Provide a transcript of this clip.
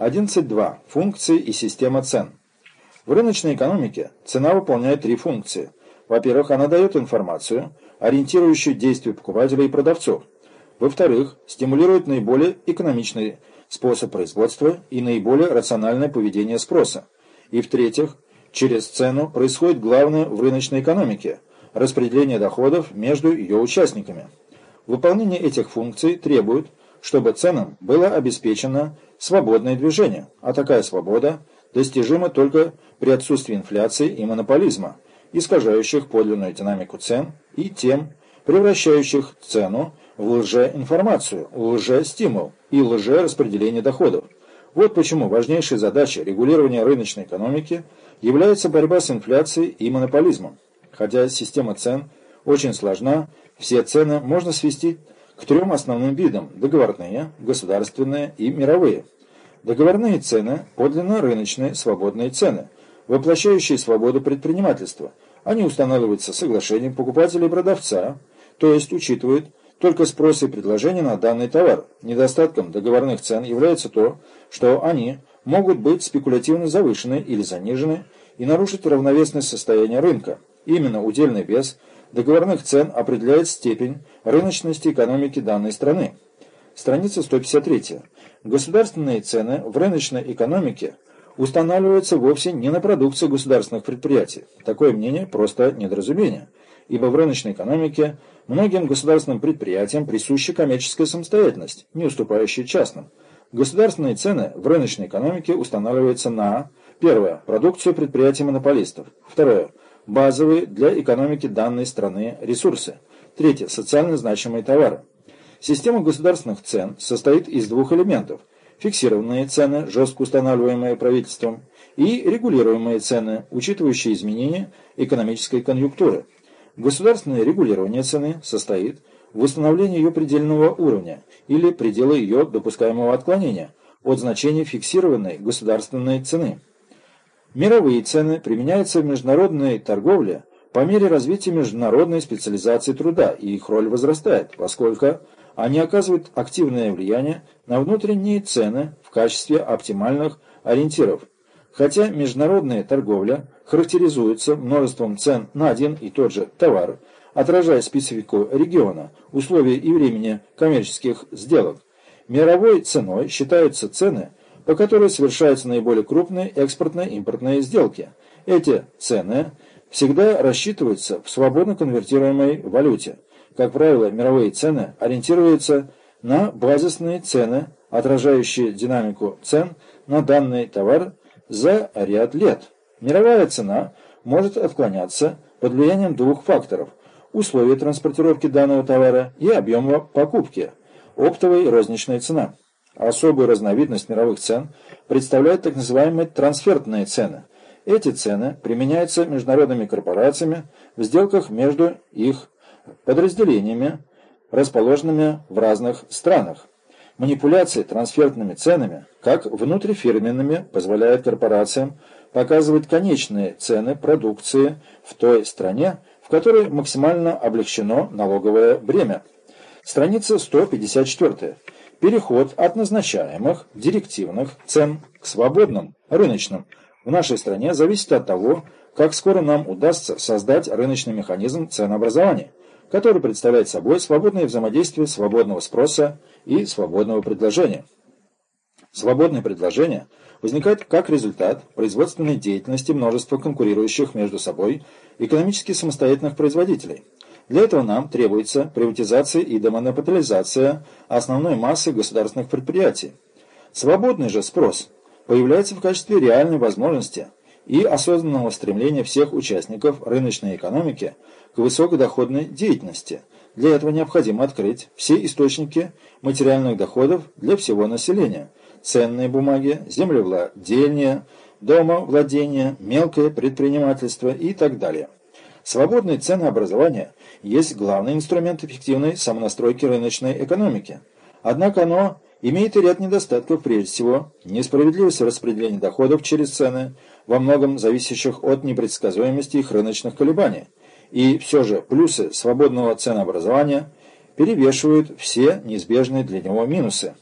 11.2. Функции и система цен. В рыночной экономике цена выполняет три функции. Во-первых, она дает информацию, ориентирующую действия покупателей и продавцов. Во-вторых, стимулирует наиболее экономичный способ производства и наиболее рациональное поведение спроса. И в-третьих, через цену происходит главное в рыночной экономике – распределение доходов между ее участниками. Выполнение этих функций требует, чтобы ценам было обеспечено свободное движение, а такая свобода достижима только при отсутствии инфляции и монополизма, искажающих подлинную динамику цен и тем, превращающих цену в лжеинформацию, лжестимул и лжераспределение доходов. Вот почему важнейшей задачей регулирования рыночной экономики является борьба с инфляцией и монополизмом. Хотя система цен очень сложна, все цены можно свести к трем основным видам – договорные, государственные и мировые. Договорные цены – подлинно рыночные свободные цены, воплощающие свободу предпринимательства. Они устанавливаются соглашением покупателя и продавца, то есть учитывают только спрос и предложение на данный товар. Недостатком договорных цен является то, что они могут быть спекулятивно завышены или занижены и нарушить равновесное состояние рынка. Именно удельный вес договорных цен определяет степень рыночности экономики данной страны. Страница 153. Государственные цены в рыночной экономике устанавливаются вовсе не на продукцию государственных предприятий. Такое мнение просто недоразумение, ибо в рыночной экономике многим государственным предприятиям присуща коммерческая самостоятельность, не уступающая частным. Государственные цены в рыночной экономике устанавливаются на первое продукцию предприятий-монополистов, второе базовые для экономики данной страны ресурсы, третье социально значимые товары. Система государственных цен состоит из двух элементов – фиксированные цены, жестко устанавливаемые правительством, и регулируемые цены, учитывающие изменения экономической конъюнктуры. Государственное регулирование цены состоит в установлении ее предельного уровня или предела ее допускаемого отклонения от значения фиксированной государственной цены. Мировые цены применяются в международной торговле по мере развития международной специализации труда, и их роль возрастает, поскольку они оказывают активное влияние на внутренние цены в качестве оптимальных ориентиров. Хотя международная торговля характеризуется множеством цен на один и тот же товар, отражая специфику региона, условия и времени коммерческих сделок, мировой ценой считаются цены, по которой совершаются наиболее крупные экспортно-импортные сделки. Эти цены всегда рассчитываются в свободно конвертируемой валюте. Как правило, мировые цены ориентируются на базисные цены, отражающие динамику цен на данный товар за ряд лет. Мировая цена может отклоняться под влиянием двух факторов – условия транспортировки данного товара и объема покупки, оптовая и розничная цена. Особую разновидность мировых цен представляют так называемые трансфертные цены. Эти цены применяются международными корпорациями в сделках между их подразделениями, расположенными в разных странах. Манипуляции трансфертными ценами, как внутрифирменными, позволяют корпорациям показывать конечные цены продукции в той стране, в которой максимально облегчено налоговое бремя. Страница 154. Переход от назначаемых директивных цен к свободным рыночным в нашей стране зависит от того, как скоро нам удастся создать рыночный механизм ценообразования, который представляет собой свободное взаимодействие свободного спроса и свободного предложения. Свободное предложение возникает как результат производственной деятельности множества конкурирующих между собой экономически самостоятельных производителей – для этого нам требуется приватизация и демонополизация основной массы государственных предприятий. Свободный же спрос появляется в качестве реальной возможности и осознанного стремления всех участников рыночной экономики к высокодоходной деятельности. Для этого необходимо открыть все источники материальных доходов для всего населения – ценные бумаги, землевладение, домовладение, мелкое предпринимательство и так далее. Свободное ценообразование есть главный инструмент эффективной самонастройки рыночной экономики. Однако оно имеет и ряд недостатков, прежде всего, несправедливость распределения доходов через цены, во многом зависящих от непредсказуемости их рыночных колебаний. И все же плюсы свободного ценообразования перевешивают все неизбежные для него минусы.